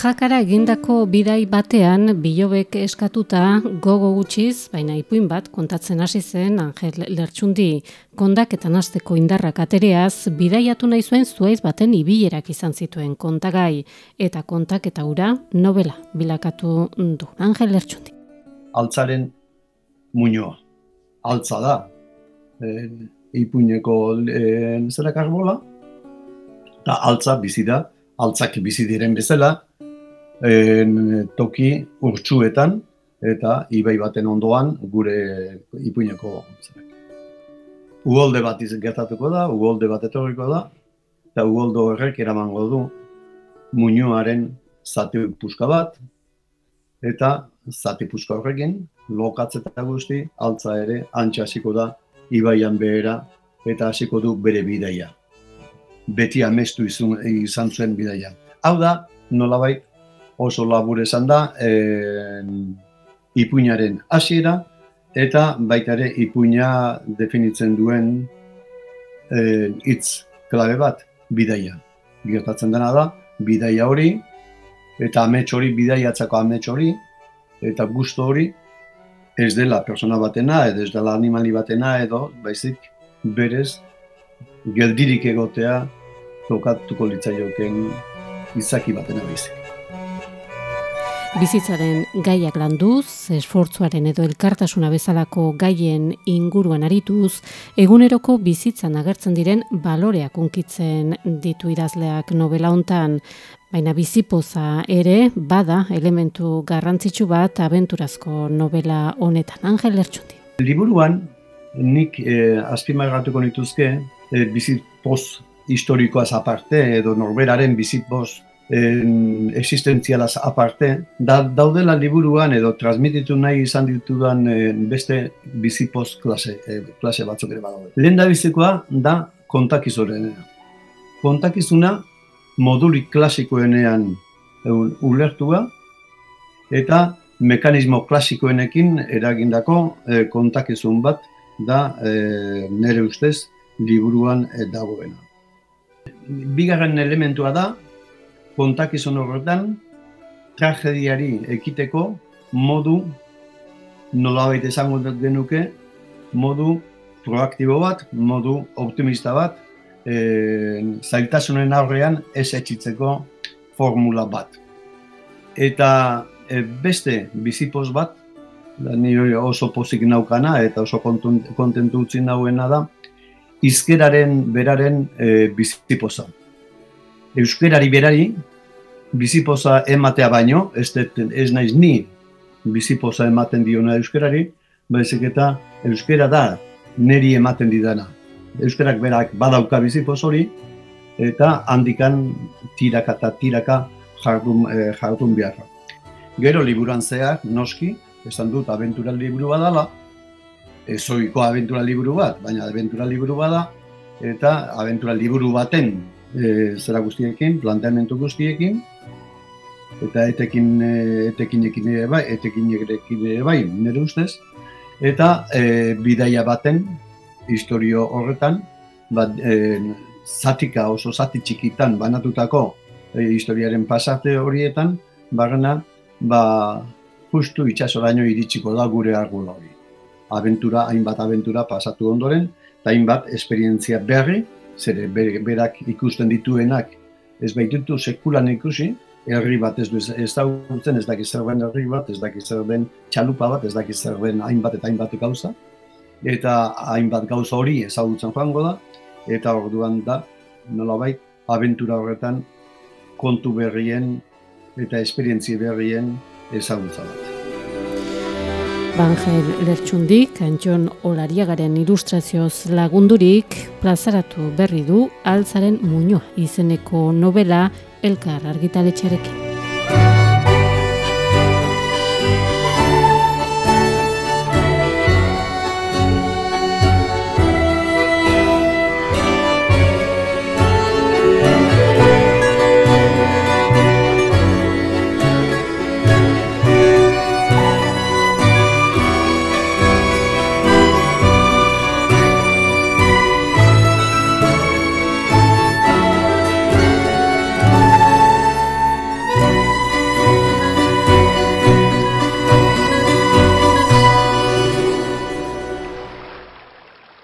Jakara egindako bidai batean bilobek eskatuta gogo gutxiz, baina ipuin bat kontatzen hasi zen Angel Lertxundi kondak eta nasteko indarrak atereaz bidaiatu nahi zuen zuaiz baten ibilerak izan zituen kontagai eta kontak eta ura novela bilakatu du. Angel Lertxundi. Altzaren muñoa. Altza da. E, ipuineko e, zerak arbola. Eta altza bizi da. Altzak bizi diren bezala, en, toki urtsuetan eta ibai baten ondoan gure ipuineko ugolde bat gertatuko da, ugolde bat etorriko da, eta ugoldo horrek eramango du muñoaren zati puska bat, eta zati puska horrekin, lokatzeta guzti, altza ere, antxa hasiko da, ibaian behera, eta hasiko du bere bidaia. Beti amestu izan zuen bidaia. Hau da, nolabait, oso labur esan da, e, ipuinaren hasiera eta baita ere ipuina definitzen duen e, hitz klabe bat, bidaia. Gertatzen dena da, bidaia hori, eta amets hori, bidaiatzako amets hori, eta gusto hori, ez dela persona batena, edo ez dela animali batena, edo, baizik, berez, geldirik egotea, tokatuko litzaioken izaki batena baizik. Bizitzaren gaiak landuz, esfortzuaren edo elkartasuna bezalako gaien inguruan arituz, eguneroko bizitzan agertzen diren baloreak unkitzen ditu idazleak novela hontan, baina bizipoza ere bada elementu garrantzitsu bat abenturazko novela honetan. Angel Lertxundi. Liburuan, nik eh, azpimarratuko nituzke, eh, bizipoz historikoaz aparte, edo norberaren bizipoz en, existentzialaz aparte, da, daudela liburuan edo transmititu nahi izan ditudan beste bizipoz klase, e, klase batzuk ere badaude. Lehen da bizikoa da kontakizoren. Kontakizuna modulik klasikoenean ulertua eta mekanismo klasikoenekin eragindako e, kontakizun bat da e, nere ustez liburuan e, dagoena. Bigarren elementua da, kontakizun horretan, tragediari ekiteko modu nolabait esango denuke, modu proaktibo bat, modu optimista bat, e, zailtasunen aurrean ez etxitzeko formula bat. Eta e, beste bizipoz bat, ni oso pozik naukana eta oso kontentu utzi nauena da, izkeraren beraren e, bizipoza. Euskerari berari, bizipoza ematea baino, ez, ez naiz ni bizipoza ematen diona euskerari, baizik eta euskera da neri ematen didana. Euskerak berak badauka bizipoz hori, eta handikan tiraka eta tiraka jardun, e, jardun beharra. Gero liburan zehar, noski, esan dut abentura liburu badala, ezoiko abentura liburu bat, baina abentura liburu bada, eta abentura liburu baten e, zera guztiekin, planteamentu guztiekin, eta etekin eh, etekinekin ere bai, etekinekin ere bai, nire ustez, eta e, bidaia baten historio horretan, bat, e, zatika oso zati txikitan banatutako e, historiaren pasarte horietan, barrena, ba, justu itxasoraino iritsiko da gure argula hori. Aventura, hainbat aventura pasatu ondoren, eta hainbat esperientzia berri, zere berak ikusten dituenak ez baitutu sekulan ikusi, herri bat ez du ez da urtzen, ez dakiz zer den herri bat, ez dakiz zer den txalupa bat, ez dakiz zer den hainbat eta hainbat gauza, eta hainbat gauza hori ezagutzen joango da, eta orduan da, nolabait, abentura horretan kontu berrien eta esperientzi berrien ezagutza bat. Bangel Lertxundik, Antxon Olariagaren ilustrazioz lagundurik, plazaratu berri du altzaren muñoa izeneko novela elkar argitaletxarekin.